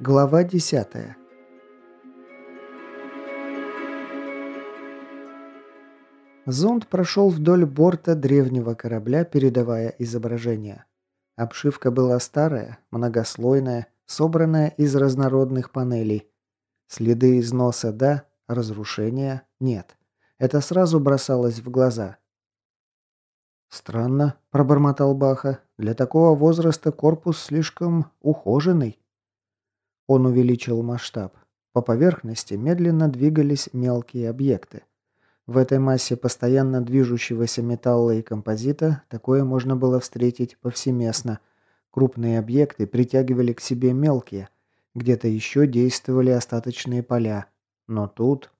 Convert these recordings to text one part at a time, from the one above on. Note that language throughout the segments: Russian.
Глава 10. Зонд прошел вдоль борта древнего корабля, передавая изображение. Обшивка была старая, многослойная, собранная из разнородных панелей. Следы износа – да, разрушения – нет. Это сразу бросалось в глаза. «Странно», – пробормотал Баха. «Для такого возраста корпус слишком ухоженный». Он увеличил масштаб. По поверхности медленно двигались мелкие объекты. В этой массе постоянно движущегося металла и композита такое можно было встретить повсеместно. Крупные объекты притягивали к себе мелкие. Где-то еще действовали остаточные поля. Но тут...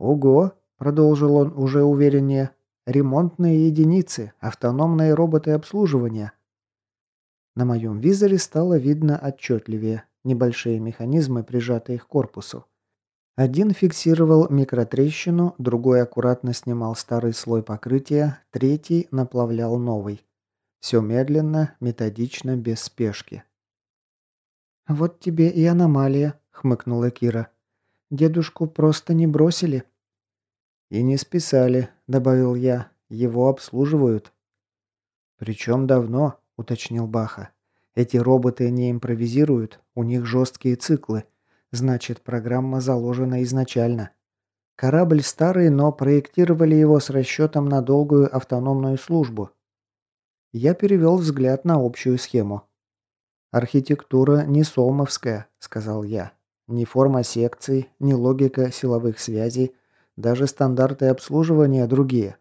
«Ого!» – продолжил он уже увереннее. «Ремонтные единицы, автономные роботы обслуживания. На моем визоре стало видно отчетливее небольшие механизмы, прижатые к корпусу. Один фиксировал микротрещину, другой аккуратно снимал старый слой покрытия, третий наплавлял новый. Все медленно, методично, без спешки. «Вот тебе и аномалия», — хмыкнула Кира. «Дедушку просто не бросили». «И не списали», — добавил я. «Его обслуживают». «Причем давно», уточнил Баха. Эти роботы не импровизируют, у них жесткие циклы. Значит, программа заложена изначально. Корабль старый, но проектировали его с расчетом на долгую автономную службу. Я перевел взгляд на общую схему. «Архитектура не сомовская», — сказал я. «Ни форма секций, ни логика силовых связей, даже стандарты обслуживания другие».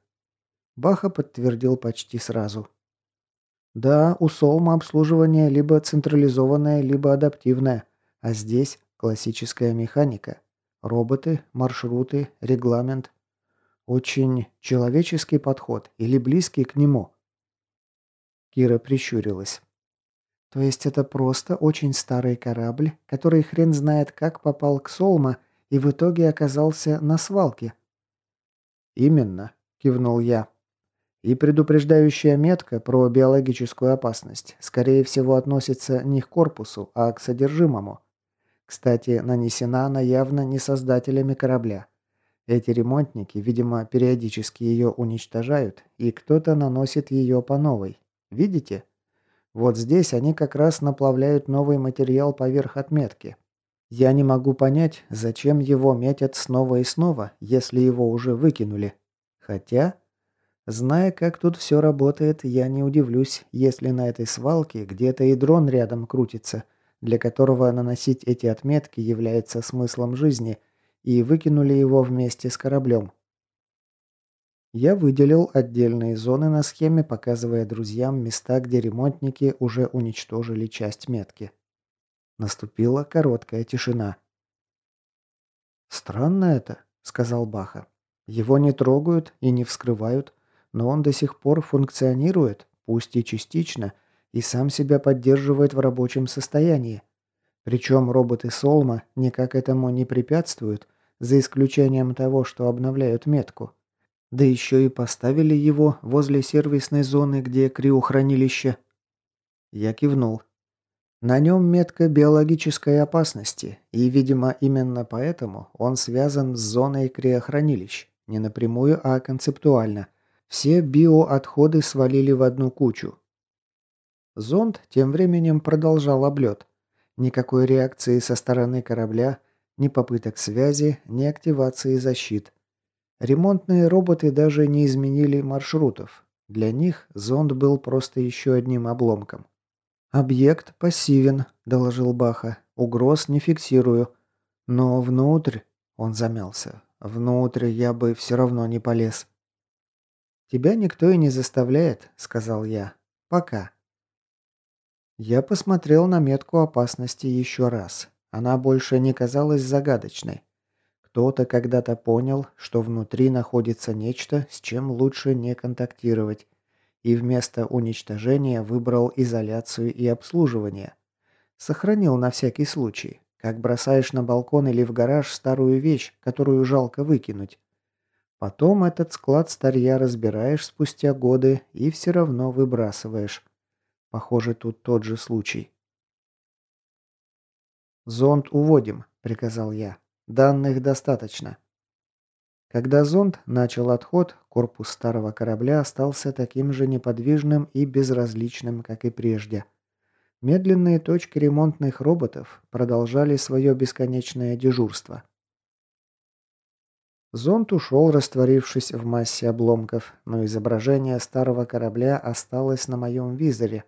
Баха подтвердил почти сразу. Да, у Солма обслуживание либо централизованное, либо адаптивное, а здесь классическая механика. Роботы, маршруты, регламент. Очень человеческий подход или близкий к нему. Кира прищурилась. То есть это просто очень старый корабль, который хрен знает как попал к Солма и в итоге оказался на свалке. Именно, кивнул я. И предупреждающая метка про биологическую опасность, скорее всего, относится не к корпусу, а к содержимому. Кстати, нанесена она явно не создателями корабля. Эти ремонтники, видимо, периодически ее уничтожают, и кто-то наносит ее по новой. Видите? Вот здесь они как раз наплавляют новый материал поверх отметки. Я не могу понять, зачем его метят снова и снова, если его уже выкинули. Хотя... Зная, как тут все работает, я не удивлюсь, если на этой свалке где-то и дрон рядом крутится, для которого наносить эти отметки является смыслом жизни, и выкинули его вместе с кораблем. Я выделил отдельные зоны на схеме, показывая друзьям места, где ремонтники уже уничтожили часть метки. Наступила короткая тишина. «Странно это», — сказал Баха. «Его не трогают и не вскрывают, но он до сих пор функционирует, пусть и частично, и сам себя поддерживает в рабочем состоянии. Причем роботы Солма никак этому не препятствуют, за исключением того, что обновляют метку. Да еще и поставили его возле сервисной зоны, где криохранилище. Я кивнул. На нем метка биологической опасности, и, видимо, именно поэтому он связан с зоной криохранилищ. Не напрямую, а концептуально – все биоотходы свалили в одну кучу. Зонд тем временем продолжал облет. Никакой реакции со стороны корабля, ни попыток связи, ни активации защит. Ремонтные роботы даже не изменили маршрутов. Для них зонд был просто еще одним обломком. «Объект пассивен», – доложил Баха. «Угроз не фиксирую. Но внутрь...» – он замялся. «Внутрь я бы все равно не полез». «Тебя никто и не заставляет», — сказал я. «Пока». Я посмотрел на метку опасности еще раз. Она больше не казалась загадочной. Кто-то когда-то понял, что внутри находится нечто, с чем лучше не контактировать, и вместо уничтожения выбрал изоляцию и обслуживание. Сохранил на всякий случай, как бросаешь на балкон или в гараж старую вещь, которую жалко выкинуть. Потом этот склад старья разбираешь спустя годы и все равно выбрасываешь. Похоже, тут тот же случай. «Зонд уводим», — приказал я. «Данных достаточно». Когда зонд начал отход, корпус старого корабля остался таким же неподвижным и безразличным, как и прежде. Медленные точки ремонтных роботов продолжали свое бесконечное дежурство. Зонд ушел, растворившись в массе обломков, но изображение старого корабля осталось на моем визоре.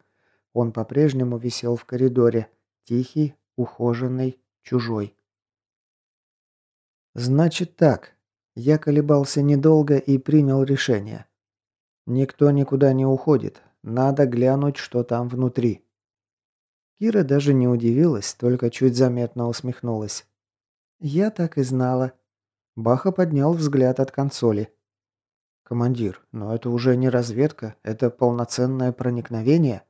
Он по-прежнему висел в коридоре, тихий, ухоженный, чужой. «Значит так», я колебался недолго и принял решение. Никто никуда не уходит. Надо глянуть, что там внутри. Кира даже не удивилась, только чуть заметно усмехнулась. «Я так и знала». Баха поднял взгляд от консоли. «Командир, но это уже не разведка, это полноценное проникновение».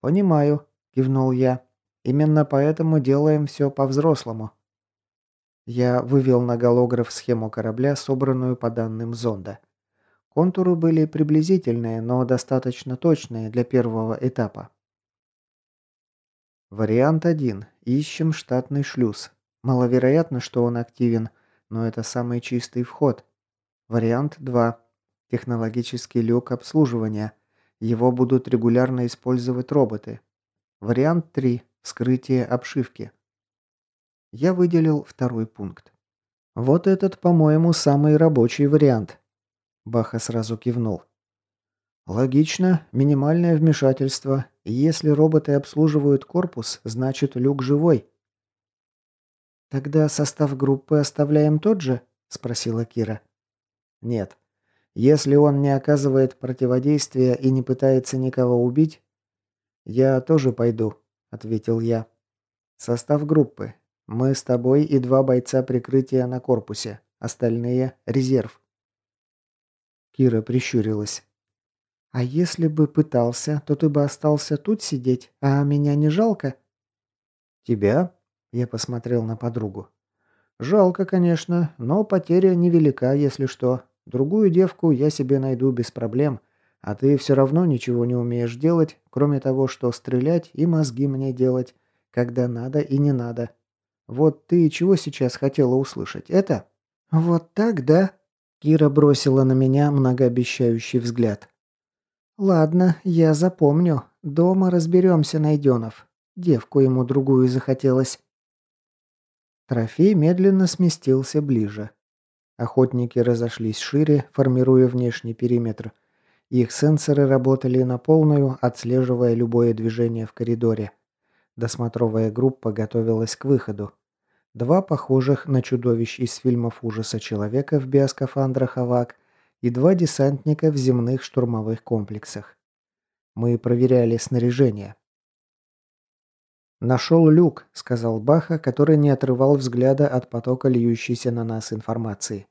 «Понимаю», – кивнул я. «Именно поэтому делаем все по-взрослому. Я вывел на голограф схему корабля, собранную по данным зонда. Контуры были приблизительные, но достаточно точные для первого этапа. Вариант 1. Ищем штатный шлюз. Маловероятно, что он активен, но это самый чистый вход. Вариант 2. Технологический люк обслуживания. Его будут регулярно использовать роботы. Вариант 3. Вскрытие обшивки. Я выделил второй пункт. Вот этот, по-моему, самый рабочий вариант. Баха сразу кивнул. Логично, минимальное вмешательство. Если роботы обслуживают корпус, значит люк живой. Тогда состав группы оставляем тот же? спросила Кира. Нет. Если он не оказывает противодействия и не пытается никого убить, я тоже пойду, ответил я. Состав группы. Мы с тобой и два бойца прикрытия на корпусе. Остальные — резерв». Кира прищурилась. «А если бы пытался, то ты бы остался тут сидеть, а меня не жалко?» «Тебя?» — я посмотрел на подругу. «Жалко, конечно, но потеря невелика, если что. Другую девку я себе найду без проблем, а ты все равно ничего не умеешь делать, кроме того, что стрелять и мозги мне делать, когда надо и не надо. Вот ты чего сейчас хотела услышать? Это? Вот так, да? Кира бросила на меня многообещающий взгляд. Ладно, я запомню. Дома разберемся, Найденов. Девку ему другую захотелось. Трофей медленно сместился ближе. Охотники разошлись шире, формируя внешний периметр. Их сенсоры работали на полную, отслеживая любое движение в коридоре. Досмотровая группа готовилась к выходу. Два похожих на чудовищ из фильмов ужаса человека в биоскафандрах «Авак» и два десантника в земных штурмовых комплексах. Мы проверяли снаряжение. «Нашел люк», — сказал Баха, который не отрывал взгляда от потока льющейся на нас информации.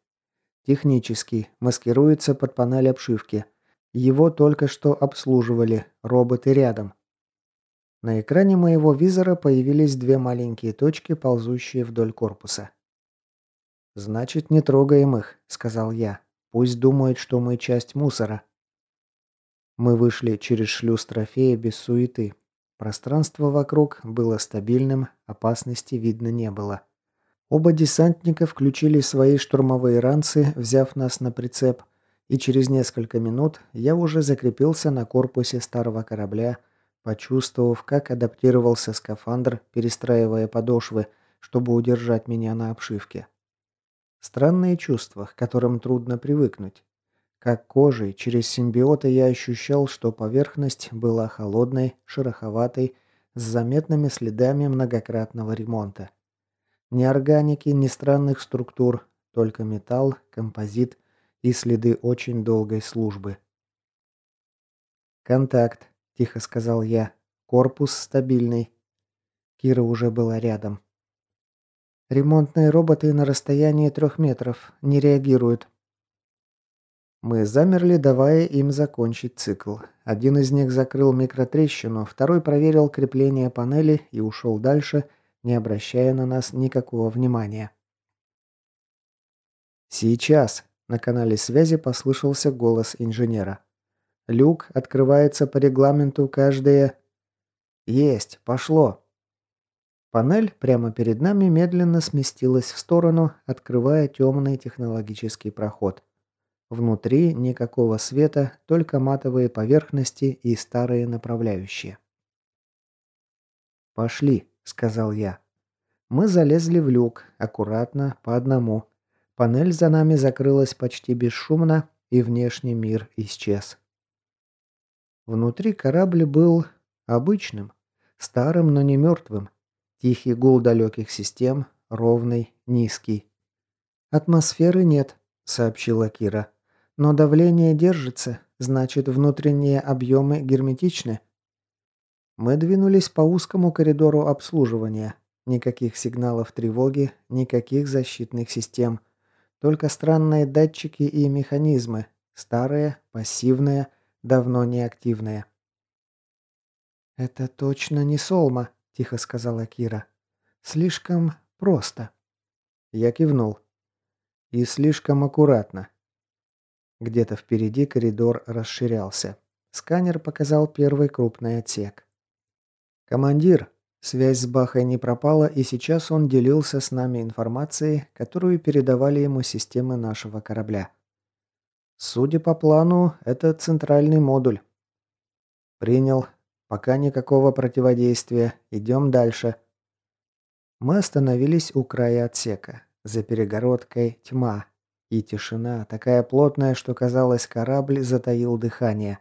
«Технический, маскируется под панель обшивки. Его только что обслуживали, роботы рядом. На экране моего визора появились две маленькие точки, ползущие вдоль корпуса. «Значит, не трогаем их», — сказал я. «Пусть думают, что мы часть мусора». Мы вышли через шлюз трофея без суеты. Пространство вокруг было стабильным, опасности видно не было. Оба десантника включили свои штурмовые ранцы, взяв нас на прицеп, и через несколько минут я уже закрепился на корпусе старого корабля, Почувствовав, как адаптировался скафандр, перестраивая подошвы, чтобы удержать меня на обшивке. Странные чувства, к которым трудно привыкнуть. Как кожей, через симбиоты я ощущал, что поверхность была холодной, шероховатой, с заметными следами многократного ремонта. Ни органики, ни странных структур, только металл, композит и следы очень долгой службы. Контакт. – тихо сказал я. «Корпус стабильный». Кира уже была рядом. «Ремонтные роботы на расстоянии трех метров. Не реагируют». Мы замерли, давая им закончить цикл. Один из них закрыл микротрещину, второй проверил крепление панели и ушел дальше, не обращая на нас никакого внимания. «Сейчас!» На канале связи послышался голос инженера. «Люк открывается по регламенту каждые...» «Есть, пошло!» Панель прямо перед нами медленно сместилась в сторону, открывая темный технологический проход. Внутри никакого света, только матовые поверхности и старые направляющие. «Пошли», — сказал я. Мы залезли в люк, аккуратно, по одному. Панель за нами закрылась почти бесшумно, и внешний мир исчез. Внутри корабль был обычным, старым, но не мертвым. Тихий гул далеких систем, ровный, низкий. «Атмосферы нет», — сообщила Кира. «Но давление держится, значит, внутренние объемы герметичны». Мы двинулись по узкому коридору обслуживания. Никаких сигналов тревоги, никаких защитных систем. Только странные датчики и механизмы. Старые, пассивные, давно неактивные. «Это точно не Солма», – тихо сказала Кира. «Слишком просто». Я кивнул. «И слишком аккуратно». Где-то впереди коридор расширялся. Сканер показал первый крупный отсек. «Командир!» Связь с Бахой не пропала, и сейчас он делился с нами информацией, которую передавали ему системы нашего корабля. Судя по плану, это центральный модуль. Принял. Пока никакого противодействия. Идем дальше. Мы остановились у края отсека. За перегородкой тьма. И тишина, такая плотная, что казалось, корабль затаил дыхание.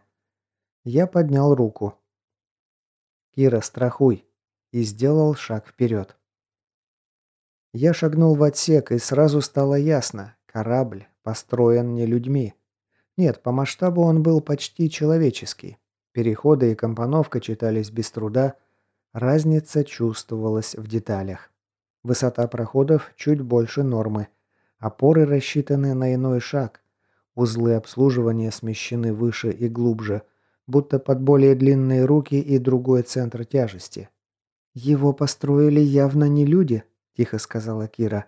Я поднял руку. «Кира, страхуй!» и сделал шаг вперед. Я шагнул в отсек, и сразу стало ясно. Корабль построен не людьми. Нет, по масштабу он был почти человеческий. Переходы и компоновка читались без труда. Разница чувствовалась в деталях. Высота проходов чуть больше нормы. Опоры рассчитаны на иной шаг. Узлы обслуживания смещены выше и глубже – будто под более длинные руки и другой центр тяжести. «Его построили явно не люди», – тихо сказала Кира.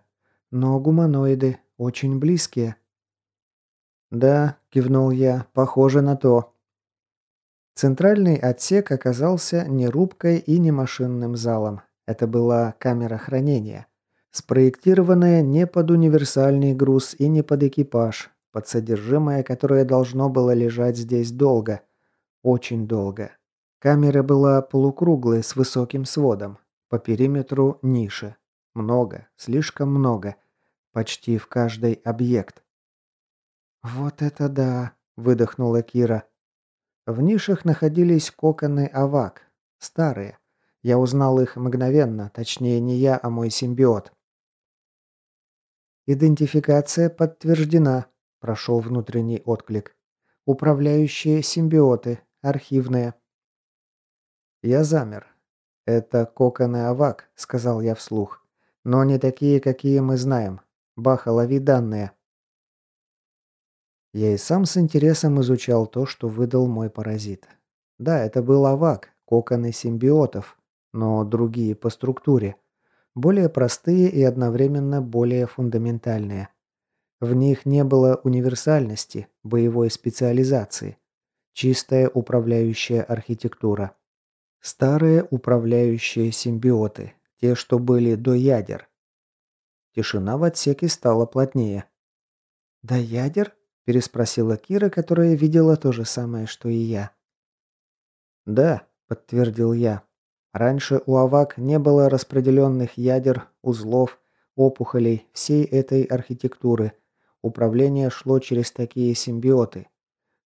«Но гуманоиды, очень близкие». «Да», – кивнул я, – «похоже на то». Центральный отсек оказался не рубкой и не машинным залом. Это была камера хранения, спроектированная не под универсальный груз и не под экипаж, под содержимое, которое должно было лежать здесь долго – очень долго. Камера была полукруглой с высоким сводом. По периметру ниши. Много, слишком много. Почти в каждый объект. «Вот это да!» – выдохнула Кира. В нишах находились коконы авак. Старые. Я узнал их мгновенно, точнее не я, а мой симбиот. «Идентификация подтверждена», – прошел внутренний отклик. «Управляющие симбиоты, Архивные. Я замер. «Это коконы Авак», — сказал я вслух. «Но не такие, какие мы знаем. Баха, лови данные». Я и сам с интересом изучал то, что выдал мой паразит. Да, это был Авак, коконы симбиотов, но другие по структуре. Более простые и одновременно более фундаментальные. В них не было универсальности, боевой специализации. Чистая управляющая архитектура. Старые управляющие симбиоты. Те, что были до ядер. Тишина в отсеке стала плотнее. «До ядер?» – переспросила Кира, которая видела то же самое, что и я. «Да», – подтвердил я. «Раньше у АВАК не было распределенных ядер, узлов, опухолей, всей этой архитектуры. Управление шло через такие симбиоты.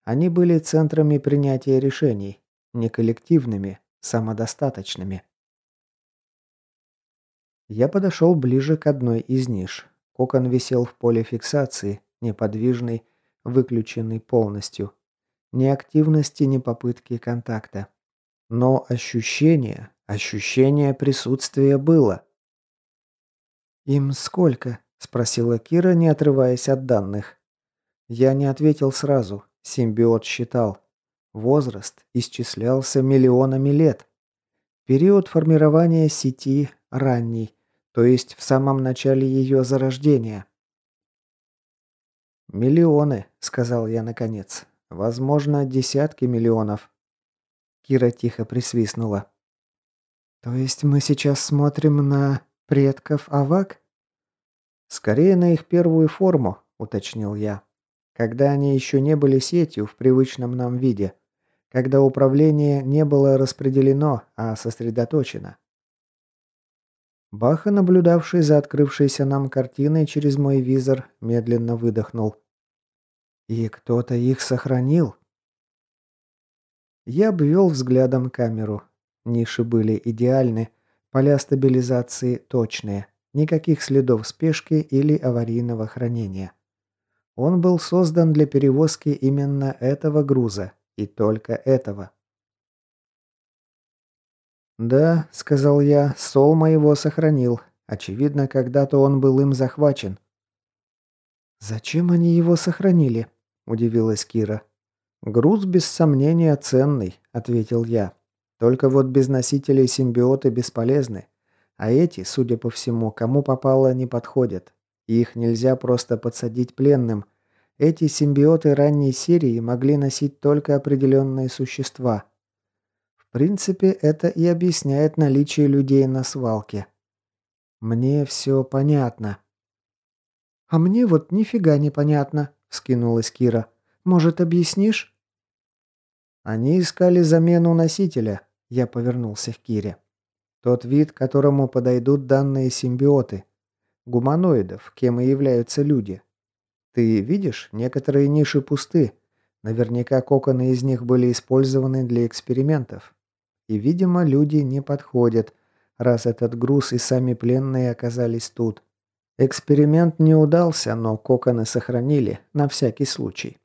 Они были центрами принятия решений, не коллективными, самодостаточными. Я подошел ближе к одной из ниш. Кокон висел в поле фиксации, неподвижный, выключенный полностью. Ни активности, ни попытки контакта. Но ощущение, ощущение присутствия было. «Им сколько?» – спросила Кира, не отрываясь от данных. Я не ответил сразу, Симбиот считал. Возраст исчислялся миллионами лет. Период формирования сети ранний, то есть в самом начале ее зарождения. «Миллионы», — сказал я наконец. «Возможно, десятки миллионов». Кира тихо присвистнула. «То есть мы сейчас смотрим на предков Авак?» «Скорее на их первую форму», — уточнил я. «Когда они еще не были сетью в привычном нам виде. Когда управление не было распределено, а сосредоточено. Баха, наблюдавший за открывшейся нам картиной через мой визор, медленно выдохнул. «И кто-то их сохранил?» Я обвел взглядом камеру. Ниши были идеальны, поля стабилизации точные, никаких следов спешки или аварийного хранения. Он был создан для перевозки именно этого груза, и только этого. «Да», — сказал я, — «сол моего сохранил. Очевидно, когда-то он был им захвачен». «Зачем они его сохранили?» – удивилась Кира. «Груз, без сомнения, ценный», – ответил я. «Только вот без носителей симбиоты бесполезны. А эти, судя по всему, кому попало, не подходят. Их нельзя просто подсадить пленным. Эти симбиоты ранней серии могли носить только определенные существа. В принципе, это и объясняет наличие людей на свалке. Мне все понятно. А мне вот нифига не понятно, вскинулась Кира. Может, объяснишь? Они искали замену носителя, я повернулся к Кире. Тот вид, которому подойдут данные симбиоты. Гуманоидов, кем и являются люди. Ты видишь, некоторые ниши пусты. Наверняка коконы из них были использованы для экспериментов. И, видимо, люди не подходят, раз этот груз и сами пленные оказались тут. Эксперимент не удался, но коконы сохранили, на всякий случай.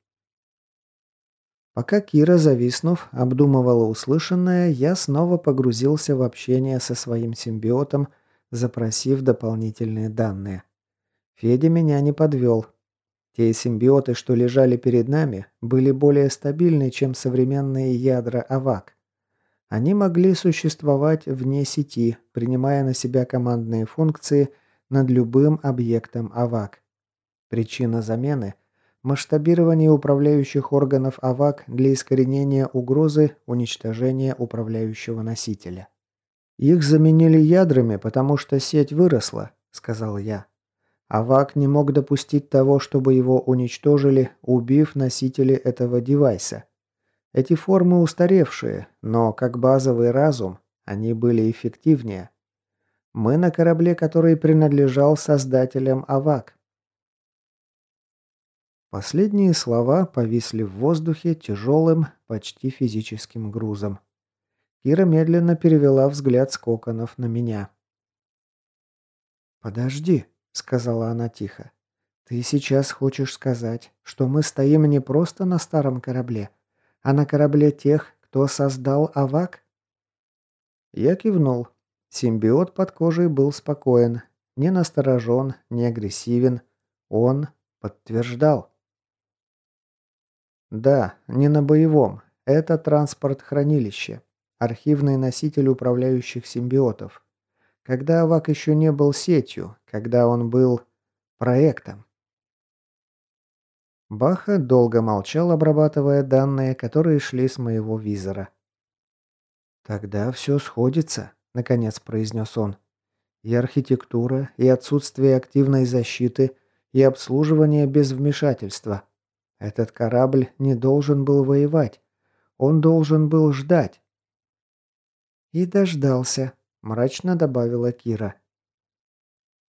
Пока Кира, зависнув, обдумывала услышанное, я снова погрузился в общение со своим симбиотом, запросив дополнительные данные. Федя меня не подвел. Те симбиоты, что лежали перед нами, были более стабильны, чем современные ядра АВАК. Они могли существовать вне сети, принимая на себя командные функции над любым объектом АВАК. Причина замены – масштабирование управляющих органов АВАК для искоренения угрозы уничтожения управляющего носителя. «Их заменили ядрами, потому что сеть выросла», – сказал я. АВАК не мог допустить того, чтобы его уничтожили, убив носители этого девайса. Эти формы устаревшие, но как базовый разум они были эффективнее. Мы на корабле, который принадлежал создателям АВАК. Последние слова повисли в воздухе тяжелым, почти физическим грузом. Кира медленно перевела взгляд с коконов на меня. «Подожди», — сказала она тихо. «Ты сейчас хочешь сказать, что мы стоим не просто на старом корабле, а на корабле тех, кто создал Авак? Я кивнул. Симбиот под кожей был спокоен, не насторожен, не агрессивен. Он подтверждал. Да, не на боевом. Это транспорт-хранилище. Архивный носитель управляющих симбиотов. Когда Авак еще не был сетью, когда он был проектом. Баха долго молчал, обрабатывая данные, которые шли с моего визора. «Тогда все сходится», — наконец произнес он. «И архитектура, и отсутствие активной защиты, и обслуживание без вмешательства. Этот корабль не должен был воевать. Он должен был ждать». «И дождался», — мрачно добавила Кира.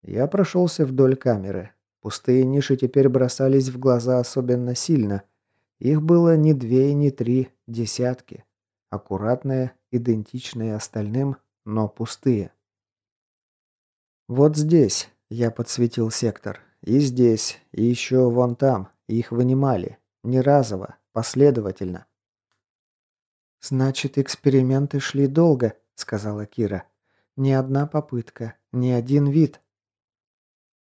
Я прошелся вдоль камеры. Пустые ниши теперь бросались в глаза особенно сильно. Их было не две и не три, десятки. Аккуратные, идентичные остальным, но пустые. «Вот здесь», — я подсветил сектор, — «и здесь, и еще вон там, их вынимали. Не разово, последовательно». «Значит, эксперименты шли долго», — сказала Кира. «Ни одна попытка, ни один вид».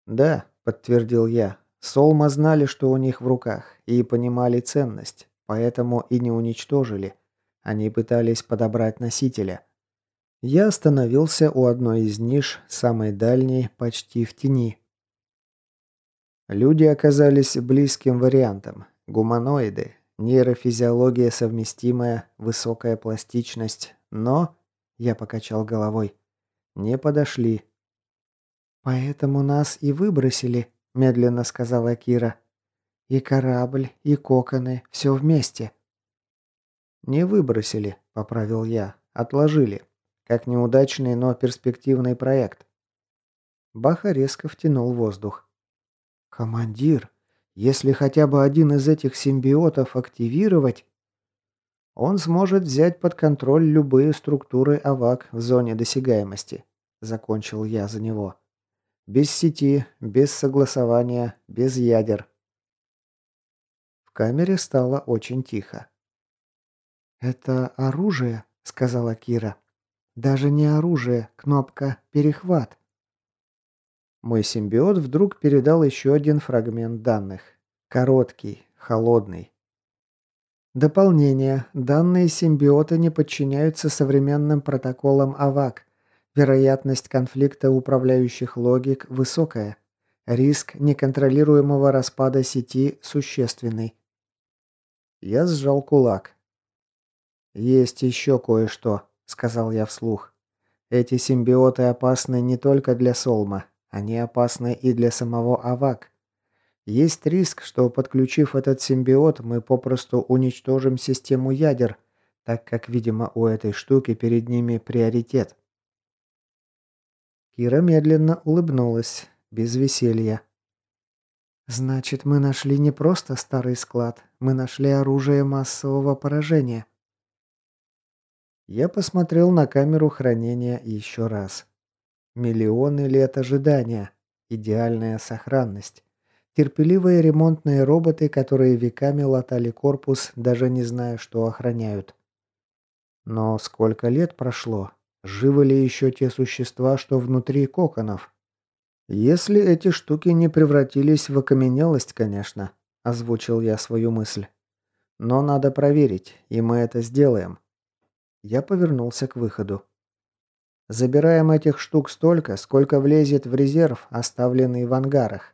«Да», подтвердил я. Солма знали, что у них в руках, и понимали ценность, поэтому и не уничтожили. Они пытались подобрать носителя. Я остановился у одной из ниш, самой дальней, почти в тени. Люди оказались близким вариантом. Гуманоиды, нейрофизиология совместимая, высокая пластичность, но... Я покачал головой. Не подошли. «Поэтому нас и выбросили», – медленно сказала Кира. «И корабль, и коконы, все вместе». «Не выбросили», – поправил я. «Отложили. Как неудачный, но перспективный проект». Баха резко втянул воздух. «Командир, если хотя бы один из этих симбиотов активировать...» Он сможет взять под контроль любые структуры АВАК в зоне досягаемости. Закончил я за него. Без сети, без согласования, без ядер. В камере стало очень тихо. «Это оружие», — сказала Кира. «Даже не оружие, кнопка «Перехват». Мой симбиот вдруг передал еще один фрагмент данных. Короткий, холодный. Дополнение. Данные симбиота не подчиняются современным протоколам АВАК. Вероятность конфликта управляющих логик высокая. Риск неконтролируемого распада сети существенный. Я сжал кулак. «Есть еще кое-что», — сказал я вслух. «Эти симбиоты опасны не только для Солма. Они опасны и для самого Авак. Есть риск, что подключив этот симбиот, мы попросту уничтожим систему ядер, так как, видимо, у этой штуки перед ними приоритет. Кира медленно улыбнулась, без веселья. «Значит, мы нашли не просто старый склад, мы нашли оружие массового поражения». Я посмотрел на камеру хранения еще раз. Миллионы лет ожидания. Идеальная сохранность. Терпеливые ремонтные роботы, которые веками латали корпус, даже не зная, что охраняют. Но сколько лет прошло? Живы ли еще те существа, что внутри коконов? Если эти штуки не превратились в окаменелость, конечно, озвучил я свою мысль. Но надо проверить, и мы это сделаем. Я повернулся к выходу. Забираем этих штук столько, сколько влезет в резерв, оставленный в ангарах.